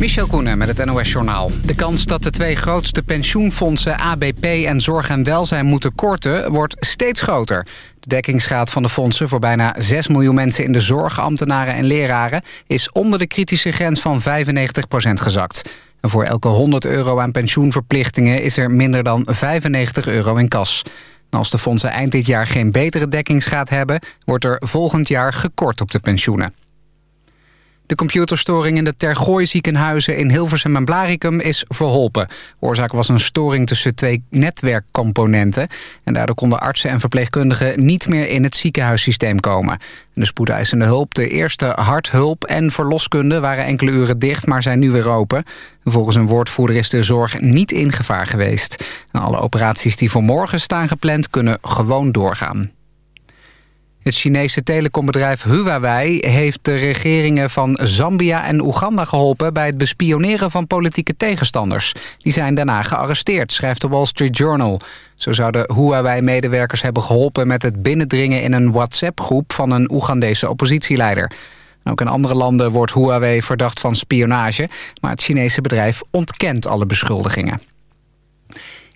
Michel Koenen met het NOS-journaal. De kans dat de twee grootste pensioenfondsen ABP en Zorg en Welzijn moeten korten... wordt steeds groter. De dekkingsgraad van de fondsen voor bijna 6 miljoen mensen in de zorg, ambtenaren en leraren... is onder de kritische grens van 95% gezakt. En voor elke 100 euro aan pensioenverplichtingen is er minder dan 95 euro in kas. als de fondsen eind dit jaar geen betere dekkingsgraad hebben... wordt er volgend jaar gekort op de pensioenen. De computerstoring in de Tergooi ziekenhuizen in Hilversum en Blaricum is verholpen. Oorzaak was een storing tussen twee netwerkcomponenten. En daardoor konden artsen en verpleegkundigen niet meer in het ziekenhuissysteem komen. De spoedeisende hulp, de eerste harthulp en verloskunde waren enkele uren dicht, maar zijn nu weer open. Volgens een woordvoerder is de zorg niet in gevaar geweest. alle operaties die voor morgen staan gepland kunnen gewoon doorgaan. Het Chinese telecombedrijf Huawei heeft de regeringen van Zambia en Oeganda geholpen... bij het bespioneren van politieke tegenstanders. Die zijn daarna gearresteerd, schrijft de Wall Street Journal. Zo zouden Huawei-medewerkers hebben geholpen met het binnendringen... in een WhatsApp-groep van een Oegandese oppositieleider. Ook in andere landen wordt Huawei verdacht van spionage... maar het Chinese bedrijf ontkent alle beschuldigingen.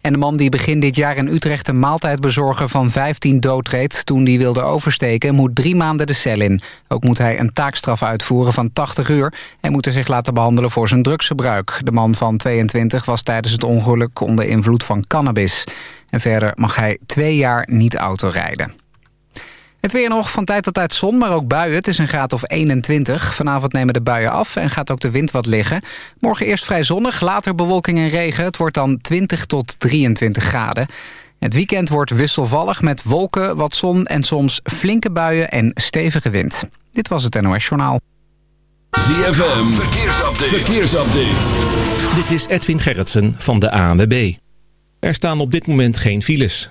En de man die begin dit jaar in Utrecht een maaltijdbezorger van 15 doodreed... toen die wilde oversteken, moet drie maanden de cel in. Ook moet hij een taakstraf uitvoeren van 80 uur... en moet er zich laten behandelen voor zijn drugsgebruik. De man van 22 was tijdens het ongeluk onder invloed van cannabis. En verder mag hij twee jaar niet autorijden. Het weer nog van tijd tot tijd zon, maar ook buien. Het is een graad of 21. Vanavond nemen de buien af en gaat ook de wind wat liggen. Morgen eerst vrij zonnig, later bewolking en regen. Het wordt dan 20 tot 23 graden. Het weekend wordt wisselvallig met wolken, wat zon en soms flinke buien en stevige wind. Dit was het NOS Journaal. ZFM, verkeersupdate. verkeersupdate. Dit is Edwin Gerritsen van de ANWB. Er staan op dit moment geen files.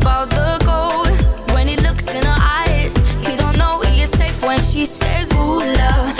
keep out the cold When he looks in her eyes He don't know he is safe when she says Ooh, love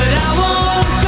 But I won't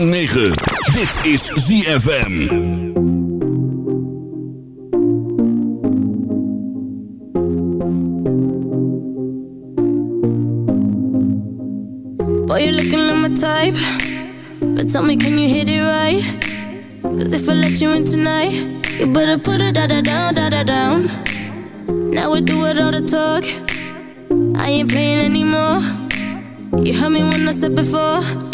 106.9. Dit is ZFM. Boy, you're looking like my type. But tell me, can you hit it right? Cause if I let you in tonight, you better put it da da down, da da down. Now we do it all the talk. I ain't playing anymore. You heard me when I said before.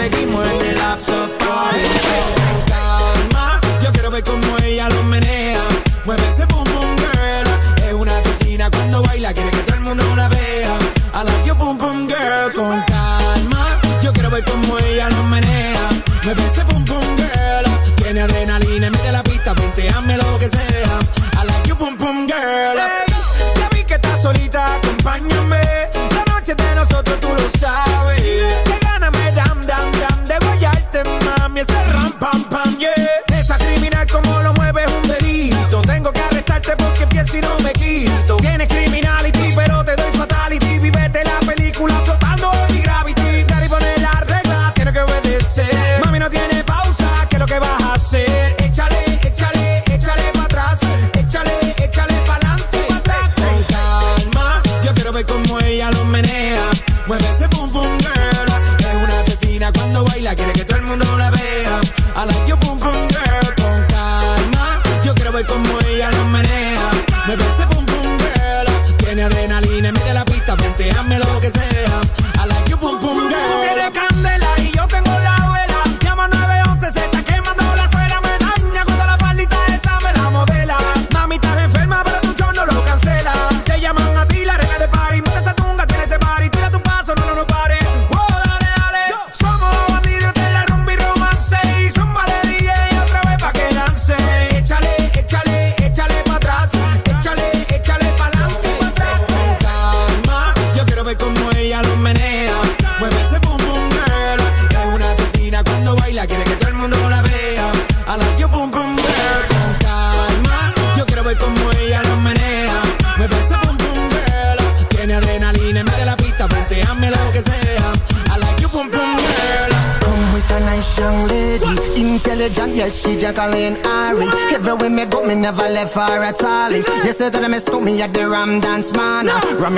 seguimos en el after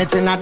It's in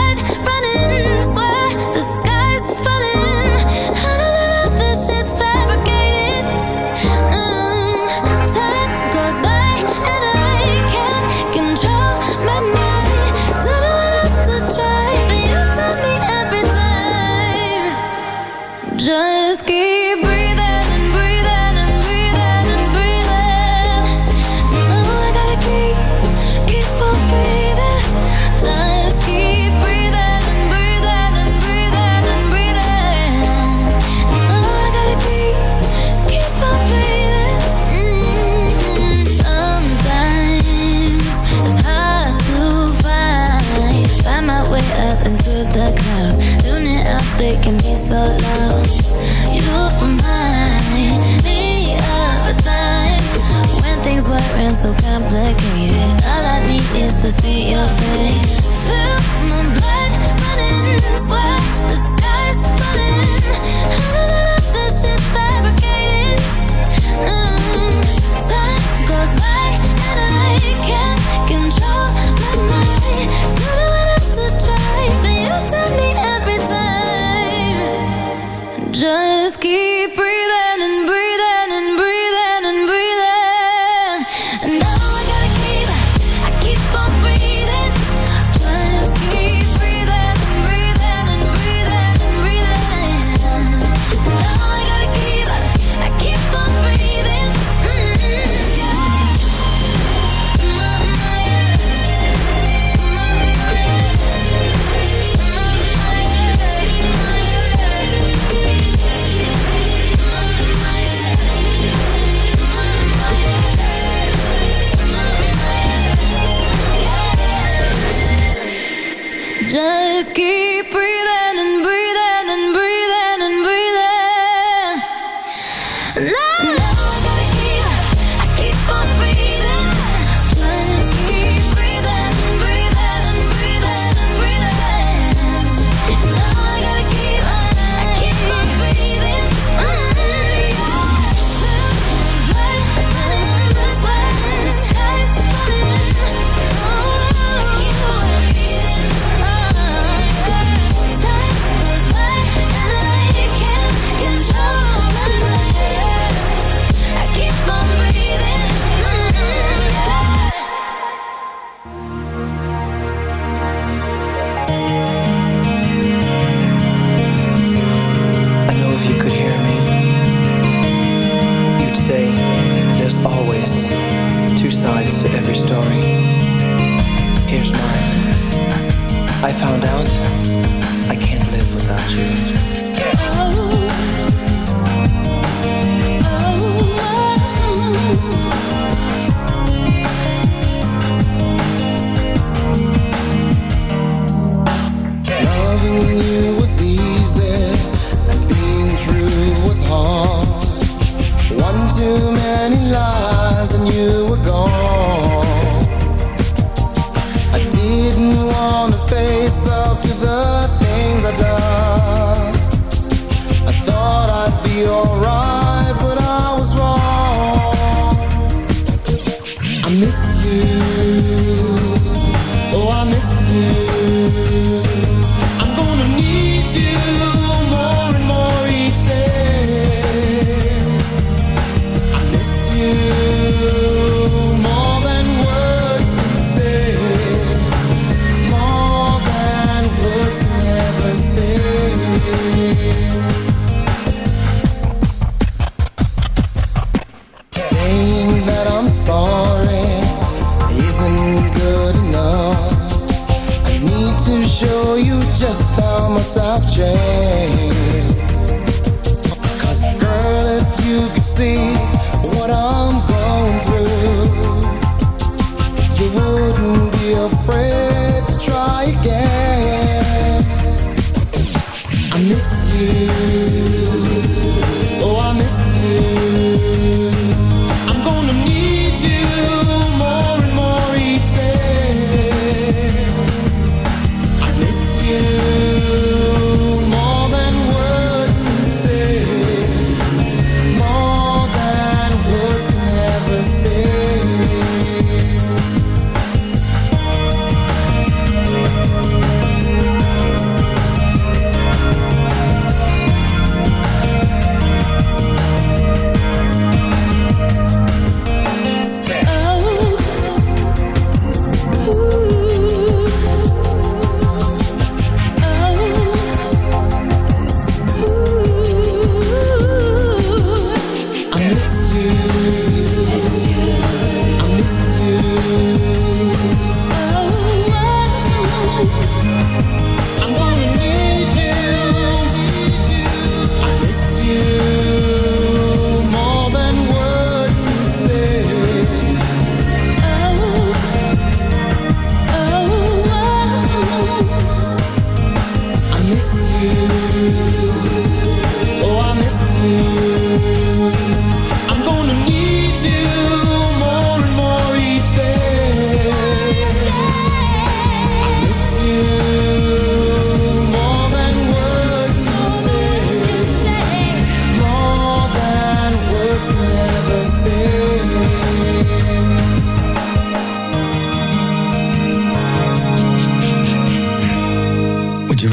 to show you just how much I've changed. Cause girl, if you could see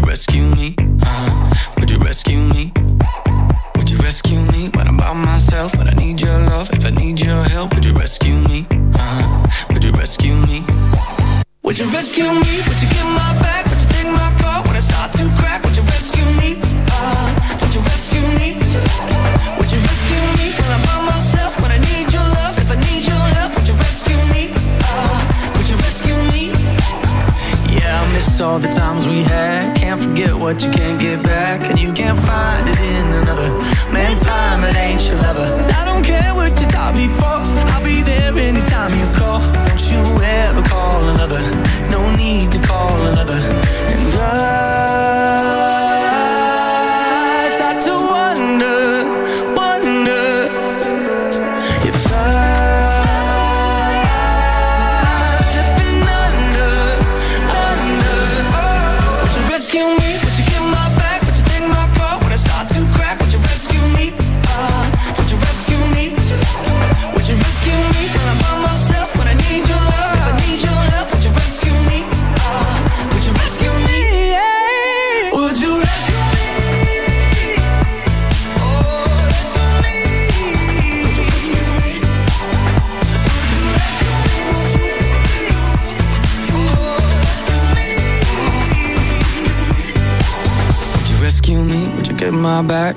University.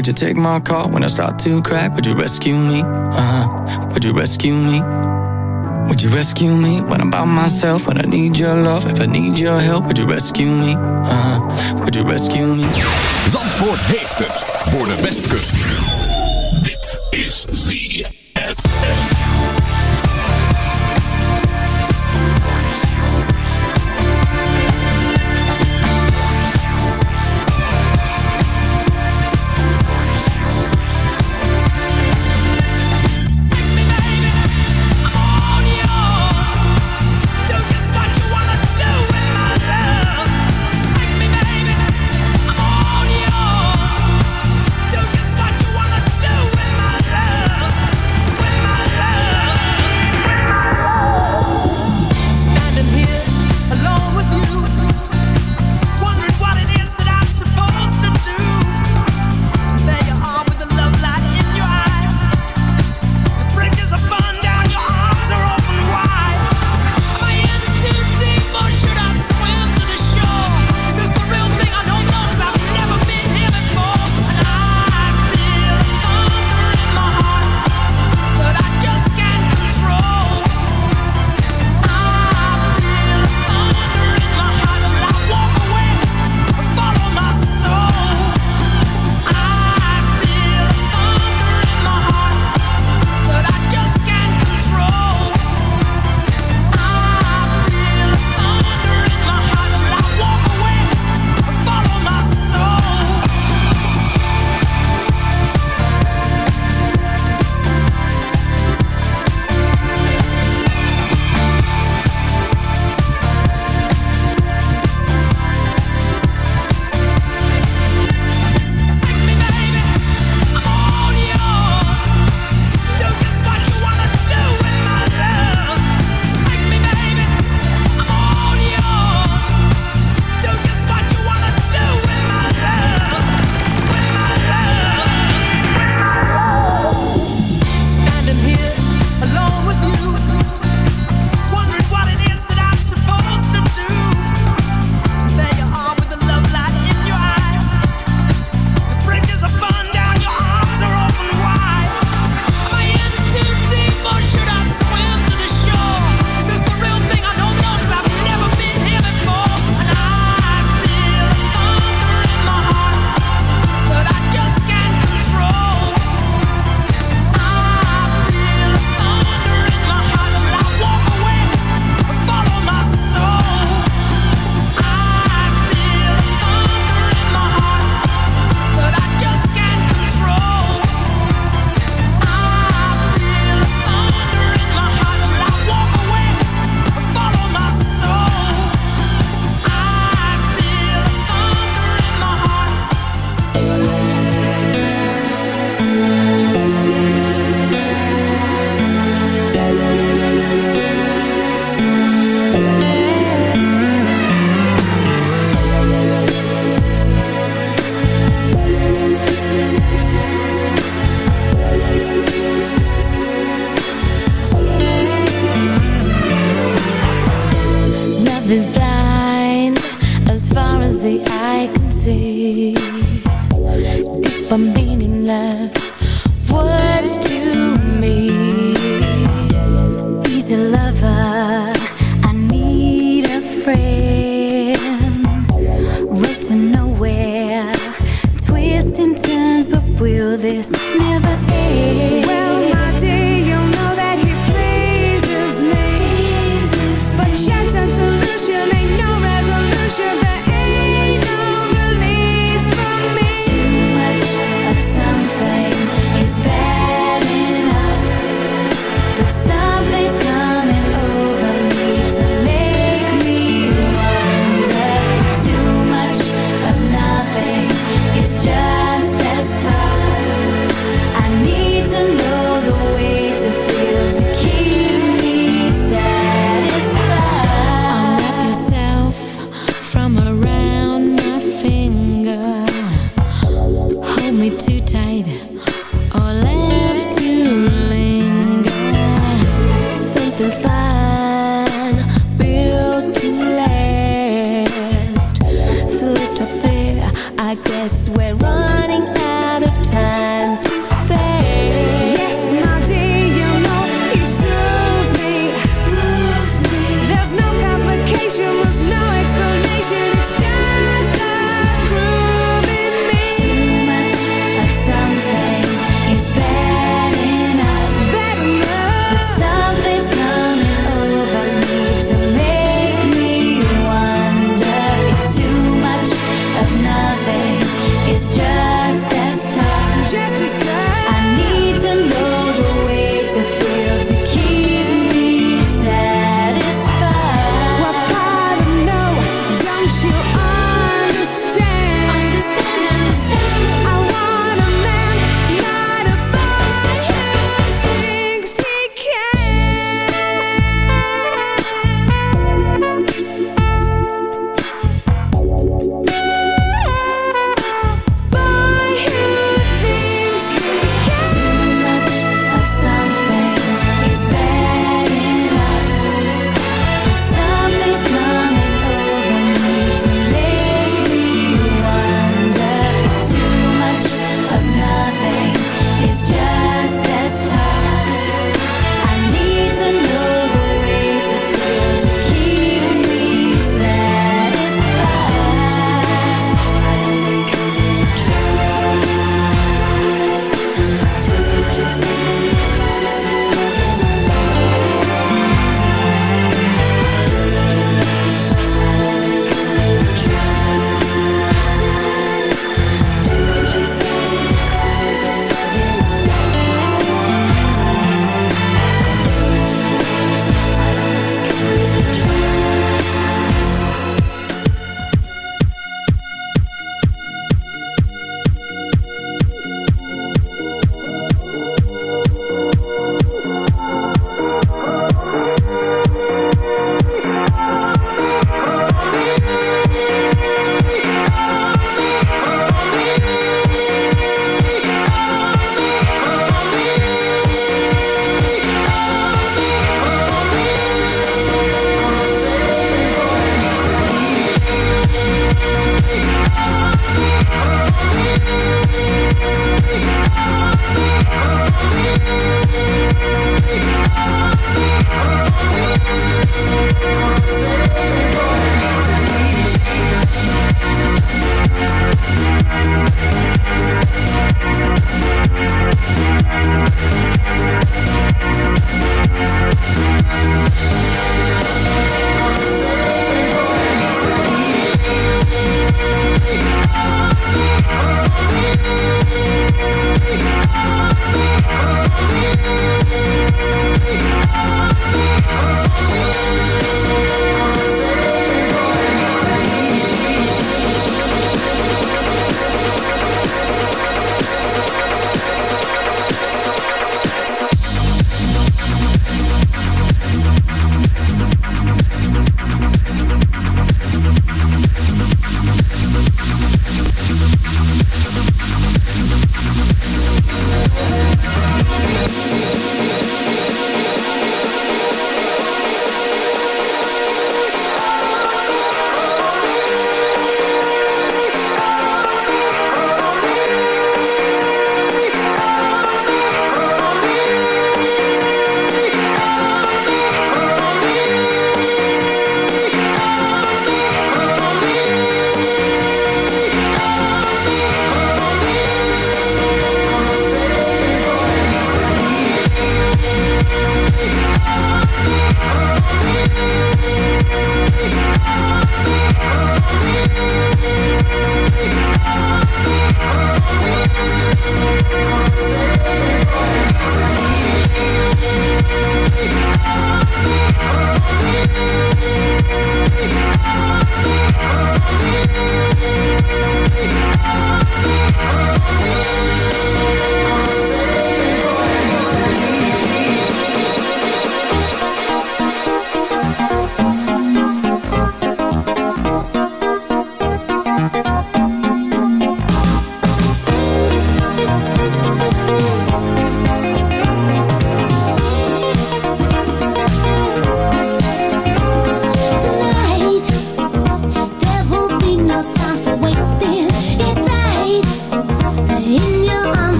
Would you take my call when I start to crack? Would you rescue me? Uh-huh. Would you rescue me? Would you rescue me when I'm by myself? When I need your love, if I need your help, would you rescue me? Uh-huh. Would you rescue me? Zandvoort heeft het voor de Westkust. Dit is Zee.